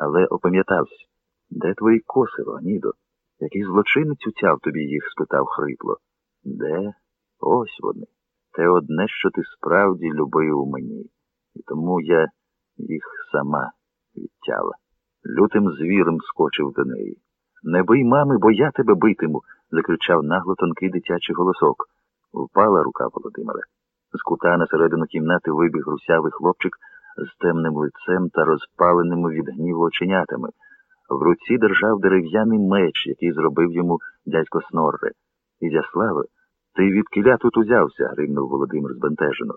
але опам'ятався. Де твої коси, Рогнідо? Який злочинець утяв тобі їх? спитав хрипло. Де? Ось вони. Те одне, що ти справді любив мені, і тому я їх сама відтяла. Лютим звіром скочив до неї. Не бий, мами, бо я тебе битиму, закричав нагло тонкий дитячий голосок. Впала рука Володимира. З кута на середину кімнати вибіг русявий хлопчик з темним лицем та розпаленими від гніву оченятами. В руці держав дерев'яний меч, який зробив йому дядько Снорре. Ізяславе, ти від кіля тут узявся, гримнув Володимир збентежено.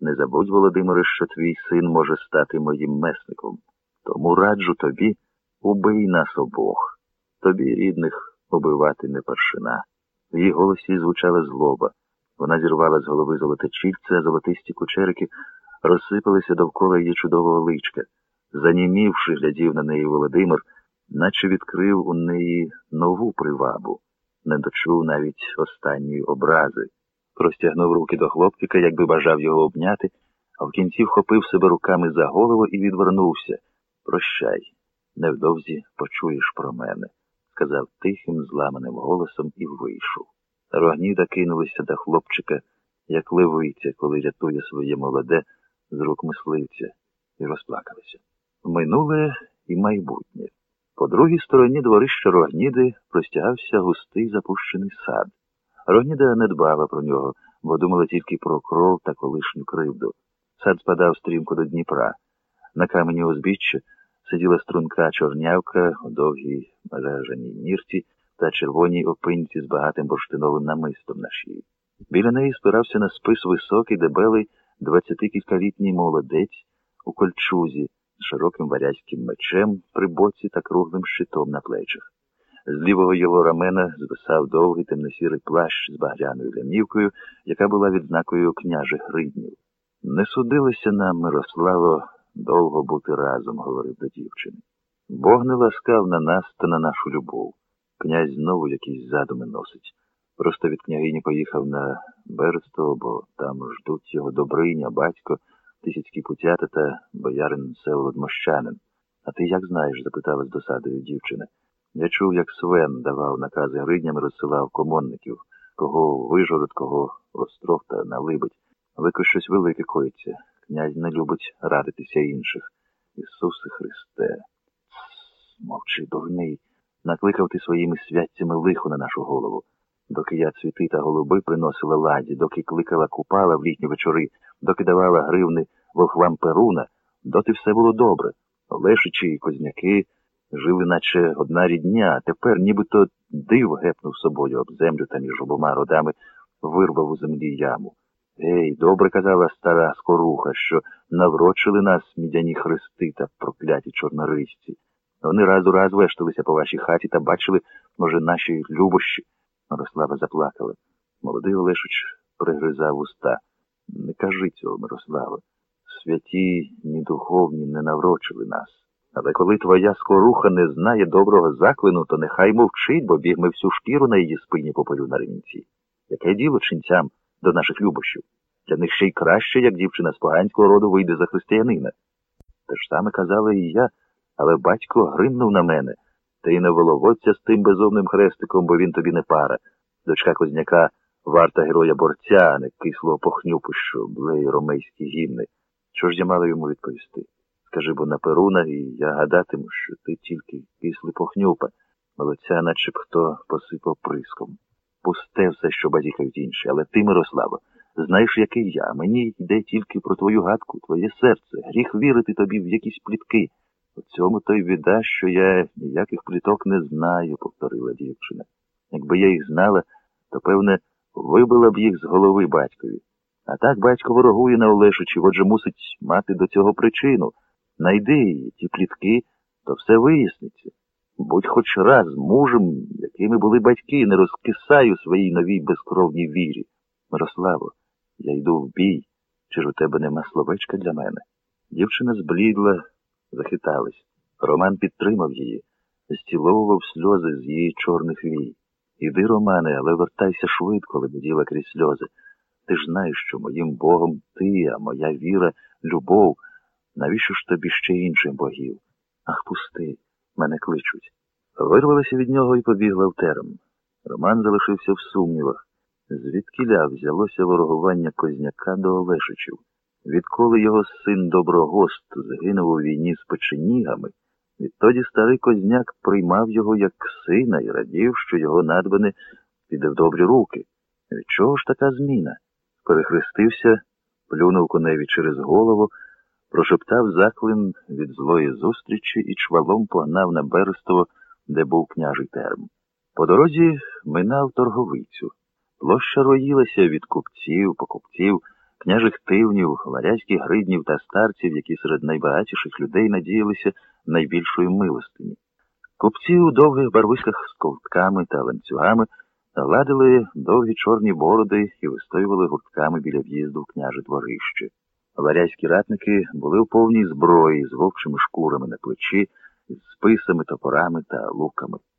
Не забудь, Володимире, що твій син може стати моїм месником. Тому раджу тобі убий нас обох. Тобі, рідних, убивати не першина. В її голосі звучала злоба. Вона зірвала з голови золоте чільце, золотисті кучерики розсипалися довкола її чудового личка. Занімівши, глядів на неї Володимир, наче відкрив у неї нову привабу, не дочув навіть останньої образи. Простягнув руки до хлопчика, якби бажав його обняти, а в кінці вхопив себе руками за голову і відвернувся. Прощай, невдовзі почуєш про мене, сказав тихим, зламаним голосом і вийшов. Рогніда кинулися до хлопчика, як левиця, коли рятує своє молоде з рук мисливця, і розплакалися. Минуле і майбутнє. По другій стороні дворища Рогніди простягався густий запущений сад. Рогніда не дбала про нього, бо думала тільки про кров та колишню кривду. Сад спадав стрімко до Дніпра. На камені узбіччя сиділа струнка чорнявка у довгій мережаній нірці та червоній опинці з багатим бурштиновим намистом на шиї. Біля неї спирався на спис високий, дебелий двадцятикількалітній молодець у кольчузі з широким варязьким мечем при боці та круглим щитом на плечах. З лівого його рамена звисав довгий темно-сірий плащ з багряною лямівкою, яка була відзнакою княжих гриднів. Не судилося нам, Мирославо, довго бути разом, говорив до дівчини. Бог не ласкав на нас та на нашу любов. Князь знову якісь задуми носить. Просто від княгині поїхав на Берестово, бо там ждуть його Добриня, батько, тисяцькі путята та боярин Севолод Мощанин. А ти як знаєш? запитала з досадою дівчина. Я чув, як Свен давав накази гридням і розсилав комонників, кого вижород, кого остров та налибить. Вико щось велике коїться. Князь не любить радитися інших. Ісусе Христе. Мовчи, дурний. Накликав ти своїми святцями лихо на нашу голову. Доки я цвіти та голуби приносила ладі, доки кликала купала в літні вечори, доки давала гривни волхвам Перуна, доти все було добре. Олешичі і козняки жили, наче одна рідня, а тепер нібито див гепнув собою об землю та між обома родами вирвав у землі яму. Ей, добре казала стара скоруха, що наврочили нас мідяні хрести та прокляті чорнорисці. Вони раз у раз вешталися по вашій хаті та бачили, може, наші любощі. Мирослава заплакала. Молодий Олешич пригризав уста. Не кажи цього, Мирослава. Святі, ні духовні не наврочили нас. Але коли твоя скоруха не знає доброго заклину, то нехай мовчить, бо бігме всю шкіру на її спині попелю на ремінці. Яке діло чинцям до наших любощів? Для них ще й краще, як дівчина з поганського роду вийде за християнина. Те ж саме казала і я, але батько гримнув на мене. Ти не воловодься з тим безумним хрестиком, бо він тобі не пара. Дочка Козняка варта героя борця, а не кислого похнюпу, що блеє ромейські гімни. Що ж я мала йому відповісти? Скажи, бо на Перуна, і я гадатиму, що ти тільки кислий похнюпа, молодця, наче б хто посипав приском. Пусте все, що базікають інші, але ти, Мирослава, знаєш, який я. Мені йде тільки про твою гадку, твоє серце, гріх вірити тобі в якісь плітки. У цьому то й біда, що я ніяких пліток не знаю, повторила дівчина. Якби я їх знала, то, певне, вибила б їх з голови батькові. А так батько ворогує на Олешичі, отже мусить мати до цього причину. Найди її, ті плітки, то все виясниться. Будь хоч раз мужем, якими були батьки, не розкисай у своїй новій безкровній вірі. Мирославо, я йду в бій. Чи ж у тебе нема словечка для мене? Дівчина зблідла, захитались. Роман підтримав її, зціловував сльози з її чорних вій. Іди, Романе, але вертайся швидко, лебеділа крізь сльози. Ти ж знаєш, що моїм Богом ти, а моя віра любов. Навіщо ж тобі ще інших богів? Ах, пусти, мене кличуть. Вирвалася від нього і побігла в терм. Роман залишився в сумнівах. Звідкіля взялося ворогування Козняка до Олешичів. Відколи його син Доброгост загинув у війні з печенігами, відтоді старий Козняк приймав його як сина і радів, що його надбане піде в добрі руки. Від чого ж така зміна? Перехрестився, плюнув коневі через голову, прошептав заклин від злої зустрічі і чвалом погнав на Берестово, де був княжий терм. По дорозі минав торговицю. Площа роїлася від купців, покупців, княжих тивнів, варязьких гриднів та старців, які серед найбагатіших людей надіялися найбільшої милостині. Купці у довгих барвисках з ковтками та ланцюгами гладили довгі чорні бороди і вистоювали гуртками біля в'їзду в княже дворище. Варязькі ратники були у повній зброї з вовчими шкурами на плечі, з списами, топорами та луками.